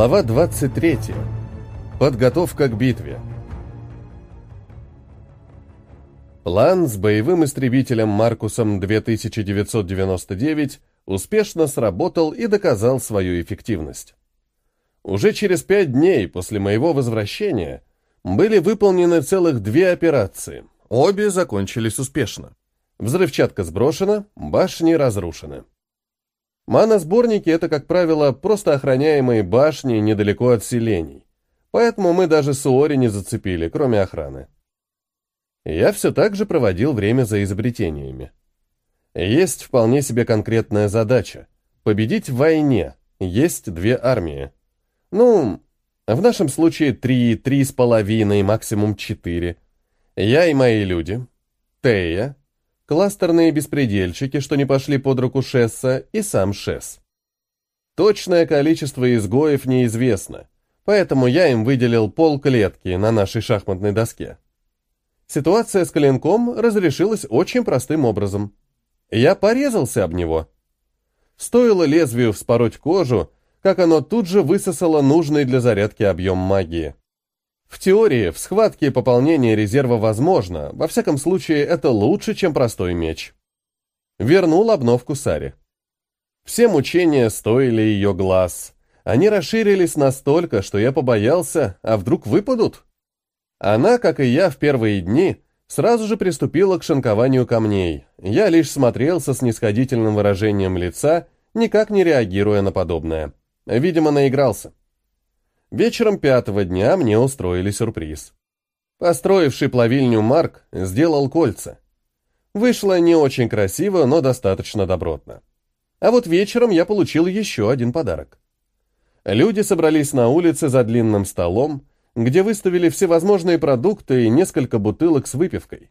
Глава 23. Подготовка к битве. План с боевым истребителем Маркусом 2999 успешно сработал и доказал свою эффективность. Уже через пять дней после моего возвращения были выполнены целых две операции. Обе закончились успешно. Взрывчатка сброшена, башни разрушены. Маносборники — это, как правило, просто охраняемые башни недалеко от селений. Поэтому мы даже Суори не зацепили, кроме охраны. Я все так же проводил время за изобретениями. Есть вполне себе конкретная задача — победить в войне. Есть две армии. Ну, в нашем случае три, три с половиной, максимум четыре. Я и мои люди. Тея, кластерные беспредельщики, что не пошли под руку Шесса, и сам Шесс. Точное количество изгоев неизвестно, поэтому я им выделил пол клетки на нашей шахматной доске. Ситуация с клинком разрешилась очень простым образом. Я порезался об него. Стоило лезвию вспороть кожу, как оно тут же высосало нужный для зарядки объем магии. В теории, в схватке пополнение резерва возможно, во всяком случае это лучше, чем простой меч. Вернул обновку Саре. Все мучения стоили ее глаз. Они расширились настолько, что я побоялся, а вдруг выпадут? Она, как и я в первые дни, сразу же приступила к шинкованию камней. Я лишь смотрел со снисходительным выражением лица, никак не реагируя на подобное. Видимо, наигрался. Вечером пятого дня мне устроили сюрприз. Построивший плавильню Марк сделал кольца. Вышло не очень красиво, но достаточно добротно. А вот вечером я получил еще один подарок. Люди собрались на улице за длинным столом, где выставили всевозможные продукты и несколько бутылок с выпивкой.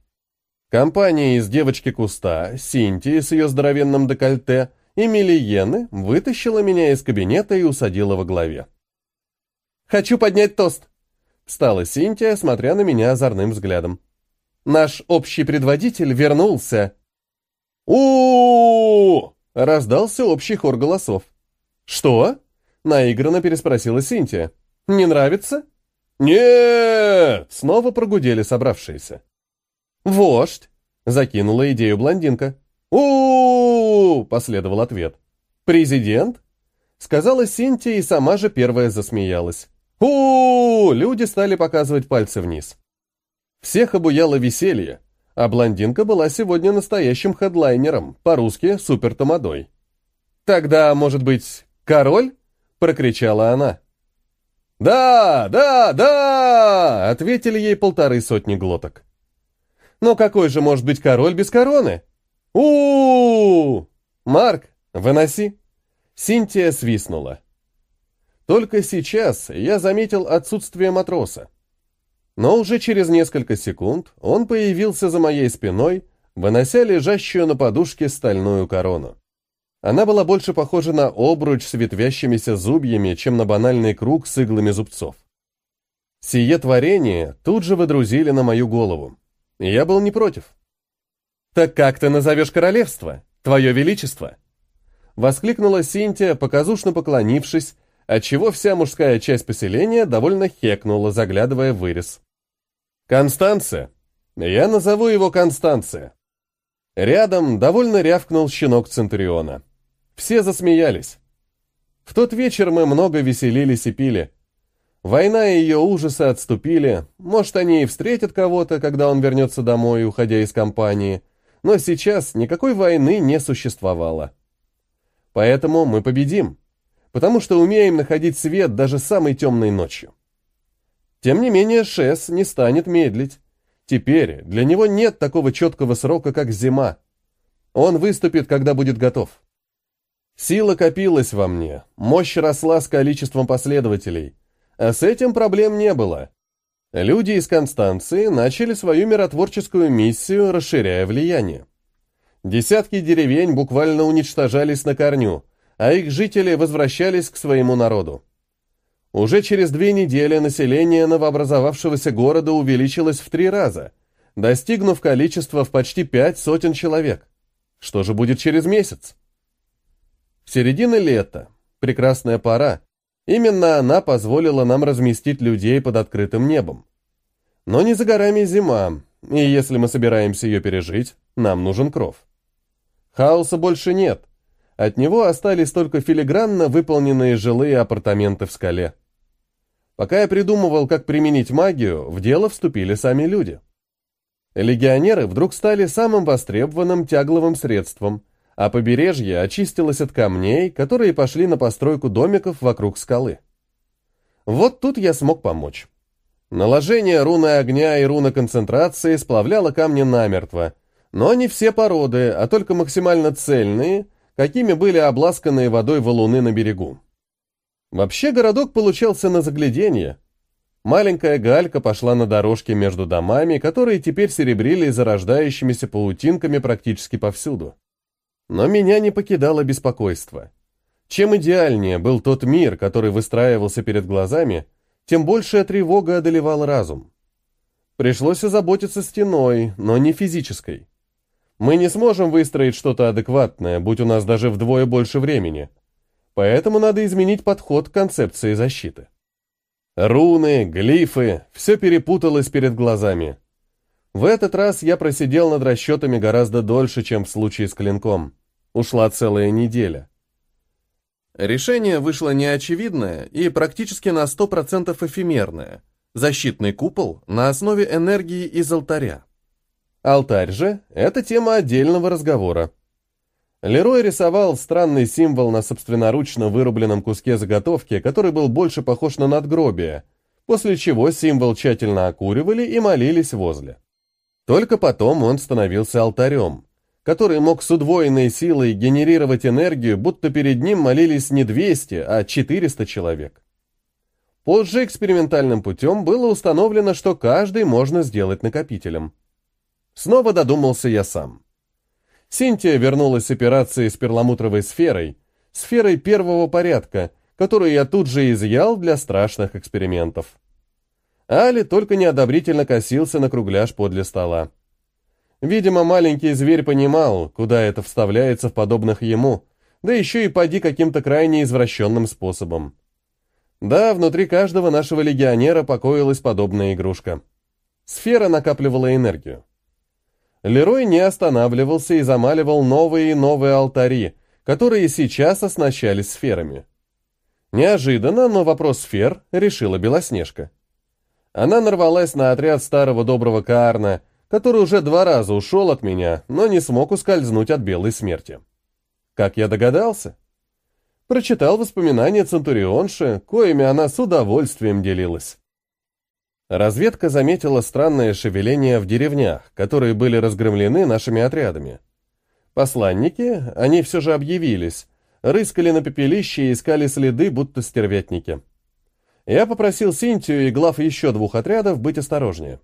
Компания из девочки-куста, Синтии с ее здоровенным декольте и Милиены вытащила меня из кабинета и усадила во главе. Хочу поднять тост!» Встала Синтия, смотря на меня озорным взглядом. «Наш общий предводитель вернулся!» у раздался общий хор голосов. «Что?» — наигранно переспросила Синтия. «Не нравится?» «Нет!» — снова прогудели собравшиеся. «Вождь!» — закинула идею блондинка. у последовал ответ. «Президент?» — сказала Синтия и сама же первая засмеялась у, Люди стали показывать пальцы вниз. Всех обуяло веселье, а блондинка была сегодня настоящим хедлайнером, по-русски супертомадой. «Тогда, может быть, король?» — прокричала она. «Да, да, да!» — ответили ей полторы сотни глоток. «Но какой же может быть король без короны?» у, -у, -у! Марк, выноси!» Синтия свистнула. Только сейчас я заметил отсутствие матроса. Но уже через несколько секунд он появился за моей спиной, вынося лежащую на подушке стальную корону. Она была больше похожа на обруч с ветвящимися зубьями, чем на банальный круг с иглами зубцов. Сие творение тут же выдрузили на мою голову. Я был не против. «Так как ты назовешь королевство? Твое величество?» Воскликнула Синтия, показушно поклонившись, отчего вся мужская часть поселения довольно хекнула, заглядывая в вырез. «Констанция! Я назову его Констанция!» Рядом довольно рявкнул щенок Центуриона. Все засмеялись. В тот вечер мы много веселились и пили. Война и ее ужасы отступили. Может, они и встретят кого-то, когда он вернется домой, уходя из компании. Но сейчас никакой войны не существовало. Поэтому мы победим потому что умеем находить свет даже самой темной ночью. Тем не менее, Шес не станет медлить. Теперь для него нет такого четкого срока, как зима. Он выступит, когда будет готов. Сила копилась во мне, мощь росла с количеством последователей, а с этим проблем не было. Люди из Констанции начали свою миротворческую миссию, расширяя влияние. Десятки деревень буквально уничтожались на корню, а их жители возвращались к своему народу. Уже через две недели население новообразовавшегося города увеличилось в три раза, достигнув количества в почти пять сотен человек. Что же будет через месяц? Середина лета, прекрасная пора, Именно она позволила нам разместить людей под открытым небом. Но не за горами зима, и если мы собираемся ее пережить, нам нужен кров. Хаоса больше нет. От него остались только филигранно выполненные жилые апартаменты в скале. Пока я придумывал, как применить магию, в дело вступили сами люди. Легионеры вдруг стали самым востребованным тягловым средством, а побережье очистилось от камней, которые пошли на постройку домиков вокруг скалы. Вот тут я смог помочь. Наложение руны огня и руны концентрации сплавляло камни намертво, но не все породы, а только максимально цельные, какими были обласканные водой валуны на берегу. Вообще городок получался на загляденье. Маленькая галька пошла на дорожке между домами, которые теперь серебрили зарождающимися паутинками практически повсюду. Но меня не покидало беспокойство. Чем идеальнее был тот мир, который выстраивался перед глазами, тем большая тревога одолевала разум. Пришлось озаботиться стеной, но не физической. Мы не сможем выстроить что-то адекватное, будь у нас даже вдвое больше времени. Поэтому надо изменить подход к концепции защиты. Руны, глифы, все перепуталось перед глазами. В этот раз я просидел над расчетами гораздо дольше, чем в случае с клинком. Ушла целая неделя. Решение вышло неочевидное и практически на 100% эфемерное. Защитный купол на основе энергии из алтаря. Алтарь же – это тема отдельного разговора. Лерой рисовал странный символ на собственноручно вырубленном куске заготовки, который был больше похож на надгробие, после чего символ тщательно окуривали и молились возле. Только потом он становился алтарем, который мог с удвоенной силой генерировать энергию, будто перед ним молились не 200, а 400 человек. Позже экспериментальным путем было установлено, что каждый можно сделать накопителем. Снова додумался я сам. Синтия вернулась с операции с перламутровой сферой, сферой первого порядка, которую я тут же изъял для страшных экспериментов. Али только неодобрительно косился на кругляш подле стола. Видимо, маленький зверь понимал, куда это вставляется в подобных ему, да еще и поди каким-то крайне извращенным способом. Да, внутри каждого нашего легионера покоилась подобная игрушка. Сфера накапливала энергию. Лерой не останавливался и замаливал новые и новые алтари, которые сейчас оснащались сферами. Неожиданно, но вопрос сфер решила Белоснежка. Она нарвалась на отряд старого доброго Каарна, который уже два раза ушел от меня, но не смог ускользнуть от белой смерти. Как я догадался? Прочитал воспоминания Центурионши, коими она с удовольствием делилась. Разведка заметила странное шевеление в деревнях, которые были разгромлены нашими отрядами. Посланники, они все же объявились, рыскали на пепелище и искали следы, будто стервятники. Я попросил Синтию и глав еще двух отрядов быть осторожнее.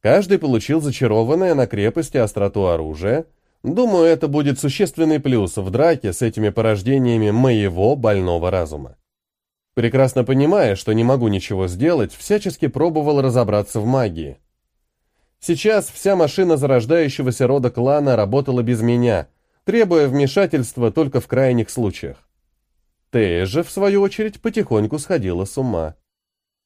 Каждый получил зачарованное на крепости остроту оружия. Думаю, это будет существенный плюс в драке с этими порождениями моего больного разума. Прекрасно понимая, что не могу ничего сделать, всячески пробовал разобраться в магии. Сейчас вся машина зарождающегося рода клана работала без меня, требуя вмешательства только в крайних случаях. Тея же, в свою очередь, потихоньку сходила с ума.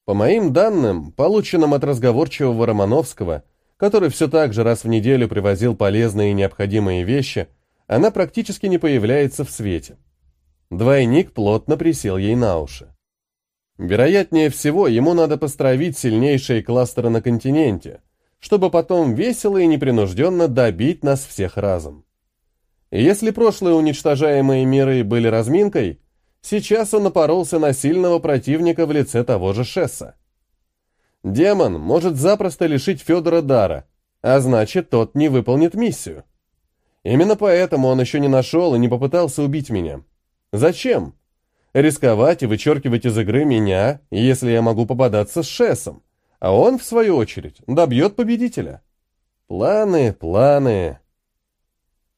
По моим данным, полученным от разговорчивого Романовского, который все так же раз в неделю привозил полезные и необходимые вещи, она практически не появляется в свете. Двойник плотно присел ей на уши. Вероятнее всего, ему надо построить сильнейшие кластеры на континенте, чтобы потом весело и непринужденно добить нас всех разом. И если прошлые уничтожаемые миры были разминкой, Сейчас он напоролся на сильного противника в лице того же Шесса. Демон может запросто лишить Федора дара, а значит, тот не выполнит миссию. Именно поэтому он еще не нашел и не попытался убить меня. Зачем? Рисковать и вычеркивать из игры меня, если я могу попадаться с Шессом, а он, в свою очередь, добьет победителя. Планы, планы.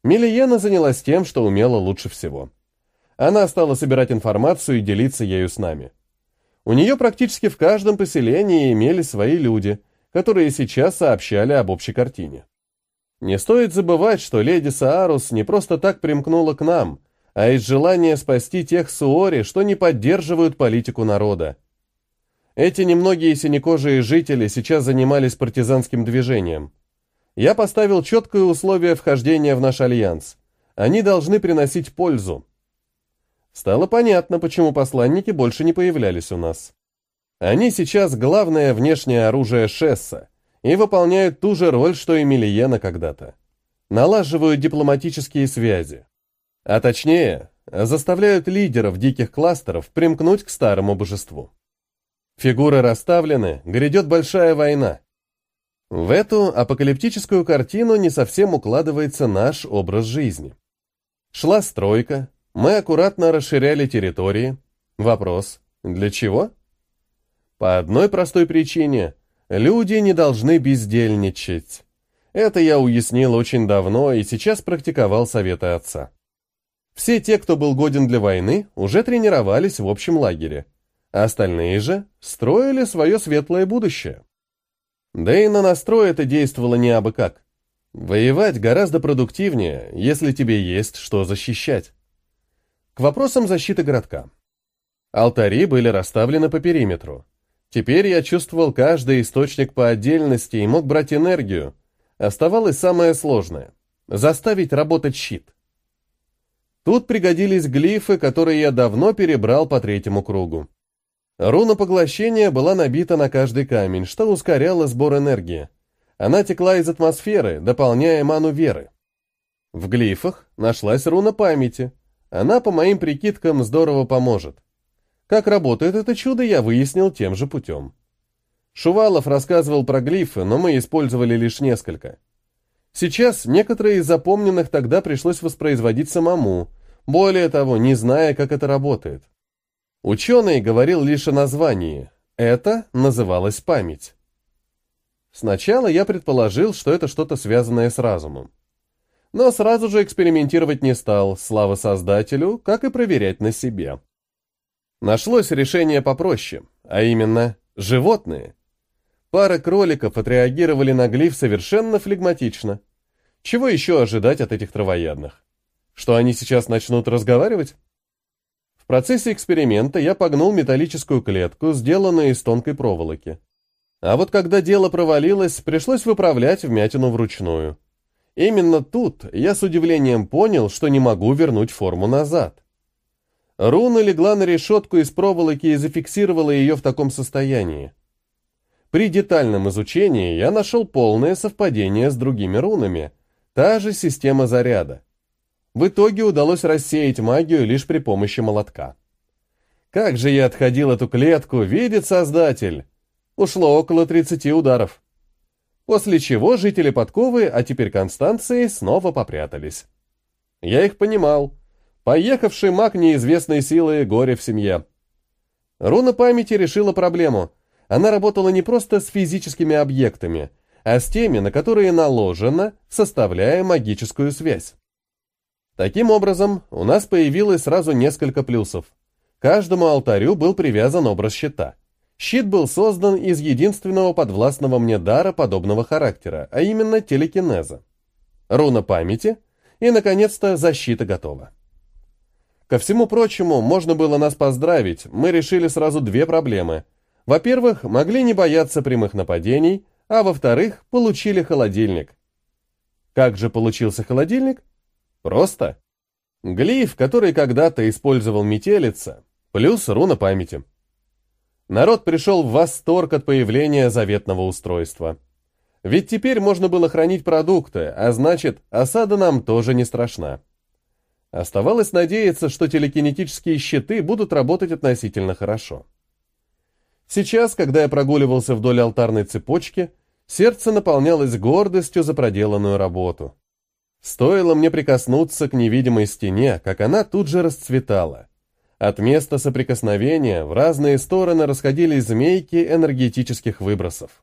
Милиена занялась тем, что умела лучше всего. Она стала собирать информацию и делиться ею с нами. У нее практически в каждом поселении имелись свои люди, которые сейчас сообщали об общей картине. Не стоит забывать, что леди Саарус не просто так примкнула к нам, а из желания спасти тех суори, что не поддерживают политику народа. Эти немногие синекожие жители сейчас занимались партизанским движением. Я поставил четкое условие вхождения в наш альянс. Они должны приносить пользу. Стало понятно, почему посланники больше не появлялись у нас. Они сейчас главное внешнее оружие Шесса и выполняют ту же роль, что и Милиена когда-то. Налаживают дипломатические связи. А точнее, заставляют лидеров диких кластеров примкнуть к старому божеству. Фигуры расставлены, грядет большая война. В эту апокалиптическую картину не совсем укладывается наш образ жизни. Шла стройка, мы аккуратно расширяли территории. Вопрос, для чего? По одной простой причине. Люди не должны бездельничать. Это я уяснил очень давно и сейчас практиковал советы отца. Все те, кто был годен для войны, уже тренировались в общем лагере. А остальные же строили свое светлое будущее. Да и на настрой это действовало не абы как. Воевать гораздо продуктивнее, если тебе есть что защищать. К вопросам защиты городка. Алтари были расставлены по периметру. Теперь я чувствовал каждый источник по отдельности и мог брать энергию. Оставалось самое сложное — заставить работать щит. Тут пригодились глифы, которые я давно перебрал по третьему кругу. Руна поглощения была набита на каждый камень, что ускоряло сбор энергии. Она текла из атмосферы, дополняя ману веры. В глифах нашлась руна памяти. Она, по моим прикидкам, здорово поможет. Как работает это чудо, я выяснил тем же путем. Шувалов рассказывал про глифы, но мы использовали лишь несколько. Сейчас некоторые из запомненных тогда пришлось воспроизводить самому, более того, не зная, как это работает. Ученый говорил лишь о названии. Это называлось память. Сначала я предположил, что это что-то связанное с разумом. Но сразу же экспериментировать не стал, слава создателю, как и проверять на себе. Нашлось решение попроще, а именно животные. Пара кроликов отреагировали на глиф совершенно флегматично. Чего еще ожидать от этих травоядных? Что они сейчас начнут разговаривать? В процессе эксперимента я погнул металлическую клетку, сделанную из тонкой проволоки. А вот когда дело провалилось, пришлось выправлять вмятину вручную. Именно тут я с удивлением понял, что не могу вернуть форму назад. Руна легла на решетку из проволоки и зафиксировала ее в таком состоянии. При детальном изучении я нашел полное совпадение с другими рунами, та же система заряда. В итоге удалось рассеять магию лишь при помощи молотка. Как же я отходил эту клетку, видит Создатель! Ушло около 30 ударов. После чего жители Подковы, а теперь Констанции, снова попрятались. Я их понимал. Поехавший маг неизвестной силы горе в семье. Руна памяти решила проблему. Она работала не просто с физическими объектами, а с теми, на которые наложено, составляя магическую связь. Таким образом, у нас появилось сразу несколько плюсов. Каждому алтарю был привязан образ щита. Щит был создан из единственного подвластного мне дара подобного характера, а именно телекинеза. Руна памяти, и, наконец-то, защита готова. Ко всему прочему, можно было нас поздравить, мы решили сразу две проблемы. Во-первых, могли не бояться прямых нападений, а во-вторых, получили холодильник. Как же получился холодильник? Просто. Глиф, который когда-то использовал метелица, плюс руна памяти. Народ пришел в восторг от появления заветного устройства. Ведь теперь можно было хранить продукты, а значит, осада нам тоже не страшна. Оставалось надеяться, что телекинетические щиты будут работать относительно хорошо. Сейчас, когда я прогуливался вдоль алтарной цепочки, сердце наполнялось гордостью за проделанную работу. Стоило мне прикоснуться к невидимой стене, как она тут же расцветала. От места соприкосновения в разные стороны расходились змейки энергетических выбросов.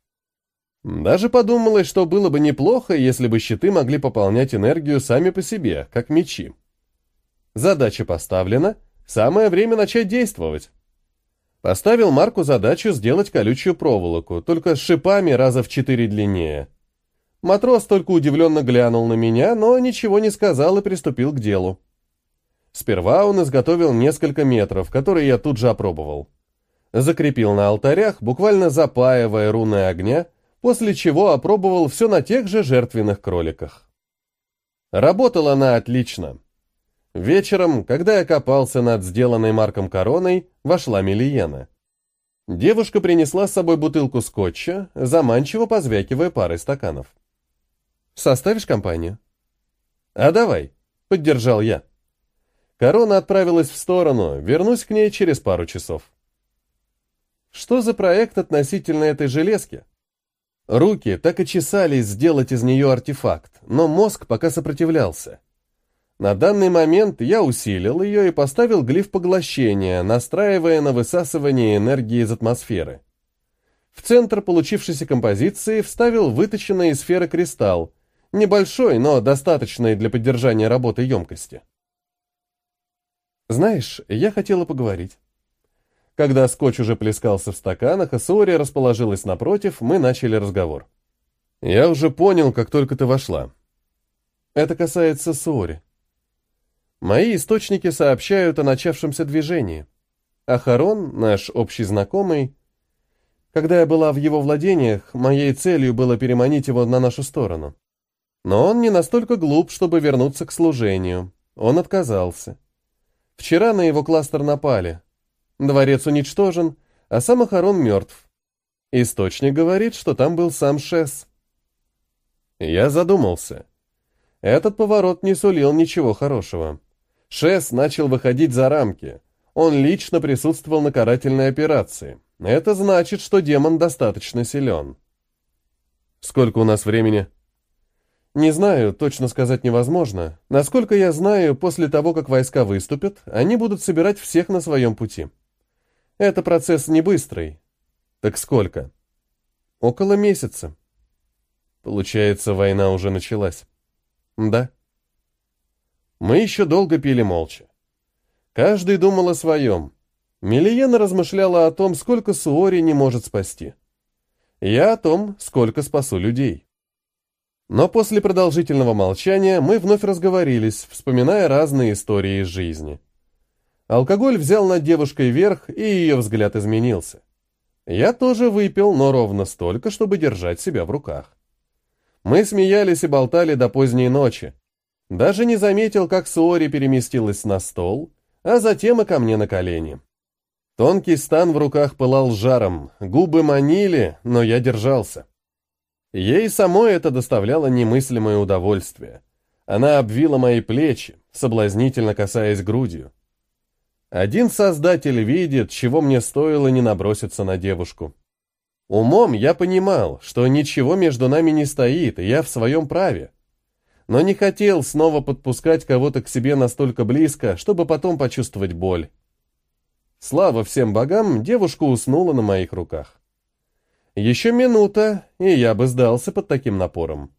Даже подумалось, что было бы неплохо, если бы щиты могли пополнять энергию сами по себе, как мечи. Задача поставлена, самое время начать действовать. Поставил Марку задачу сделать колючую проволоку, только с шипами раза в четыре длиннее. Матрос только удивленно глянул на меня, но ничего не сказал и приступил к делу. Сперва он изготовил несколько метров, которые я тут же опробовал. Закрепил на алтарях, буквально запаивая руны огня, после чего опробовал все на тех же жертвенных кроликах. Работала она отлично. Вечером, когда я копался над сделанной Марком короной, вошла Милиена. Девушка принесла с собой бутылку скотча, заманчиво позвякивая парой стаканов. «Составишь компанию?» «А давай», — поддержал я. Корона отправилась в сторону, вернусь к ней через пару часов. Что за проект относительно этой железки? Руки так и чесались сделать из нее артефакт, но мозг пока сопротивлялся. На данный момент я усилил ее и поставил глиф поглощения, настраивая на высасывание энергии из атмосферы. В центр получившейся композиции вставил выточенный из сферы кристалл, небольшой, но достаточный для поддержания работы емкости. Знаешь, я хотела поговорить. Когда скотч уже плескался в стаканах, а Сори расположилась напротив, мы начали разговор. Я уже понял, как только ты вошла. Это касается Сори. Мои источники сообщают о начавшемся движении. Ахарон, наш общий знакомый, когда я была в его владениях, моей целью было переманить его на нашу сторону. Но он не настолько глуп, чтобы вернуться к служению. Он отказался. Вчера на его кластер напали. Дворец уничтожен, а сам Ахарон мертв. Источник говорит, что там был сам Шес. Я задумался. Этот поворот не сулил ничего хорошего. Шес начал выходить за рамки. Он лично присутствовал на карательной операции. Это значит, что демон достаточно силен. Сколько у нас времени? Не знаю, точно сказать невозможно. Насколько я знаю, после того, как войска выступят, они будут собирать всех на своем пути. Это процесс не быстрый. Так сколько? Около месяца. Получается, война уже началась. Да. Мы еще долго пили молча. Каждый думал о своем. Милиена размышляла о том, сколько Суори не может спасти. Я о том, сколько спасу людей. Но после продолжительного молчания мы вновь разговорились, вспоминая разные истории из жизни. Алкоголь взял над девушкой верх, и ее взгляд изменился. Я тоже выпил, но ровно столько, чтобы держать себя в руках. Мы смеялись и болтали до поздней ночи, даже не заметил, как Суори переместилась на стол, а затем и ко мне на колени. Тонкий стан в руках пылал жаром, губы манили, но я держался. Ей самой это доставляло немыслимое удовольствие. Она обвила мои плечи, соблазнительно касаясь грудью. Один создатель видит, чего мне стоило не наброситься на девушку. Умом я понимал, что ничего между нами не стоит, и я в своем праве но не хотел снова подпускать кого-то к себе настолько близко, чтобы потом почувствовать боль. Слава всем богам, девушка уснула на моих руках. Еще минута, и я бы сдался под таким напором.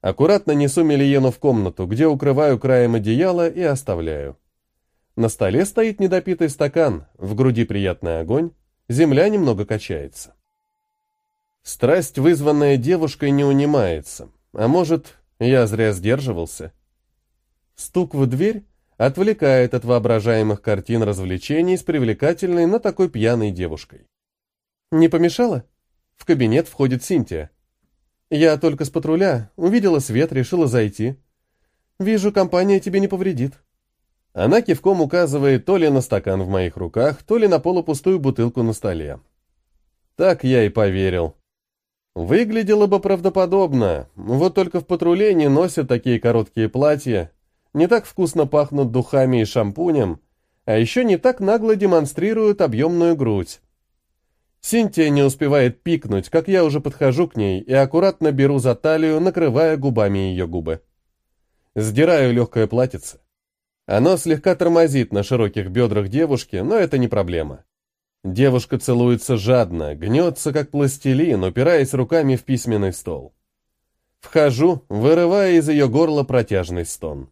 Аккуратно несу Мелиену в комнату, где укрываю краем одеяла и оставляю. На столе стоит недопитый стакан, в груди приятный огонь, земля немного качается. Страсть, вызванная девушкой, не унимается, а может, я зря сдерживался. Стук в дверь отвлекает от воображаемых картин развлечений с привлекательной, но такой пьяной девушкой. «Не помешало?» В кабинет входит Синтия. «Я только с патруля, увидела свет, решила зайти. Вижу, компания тебе не повредит». Она кивком указывает то ли на стакан в моих руках, то ли на полупустую бутылку на столе. Так я и поверил. Выглядело бы правдоподобно, вот только в патруле не носят такие короткие платья, не так вкусно пахнут духами и шампунем, а еще не так нагло демонстрируют объемную грудь. Синтия не успевает пикнуть, как я уже подхожу к ней и аккуратно беру за талию, накрывая губами ее губы. Сдираю легкое платьице. Оно слегка тормозит на широких бедрах девушки, но это не проблема. Девушка целуется жадно, гнется, как пластилин, упираясь руками в письменный стол. Вхожу, вырывая из ее горла протяжный стон.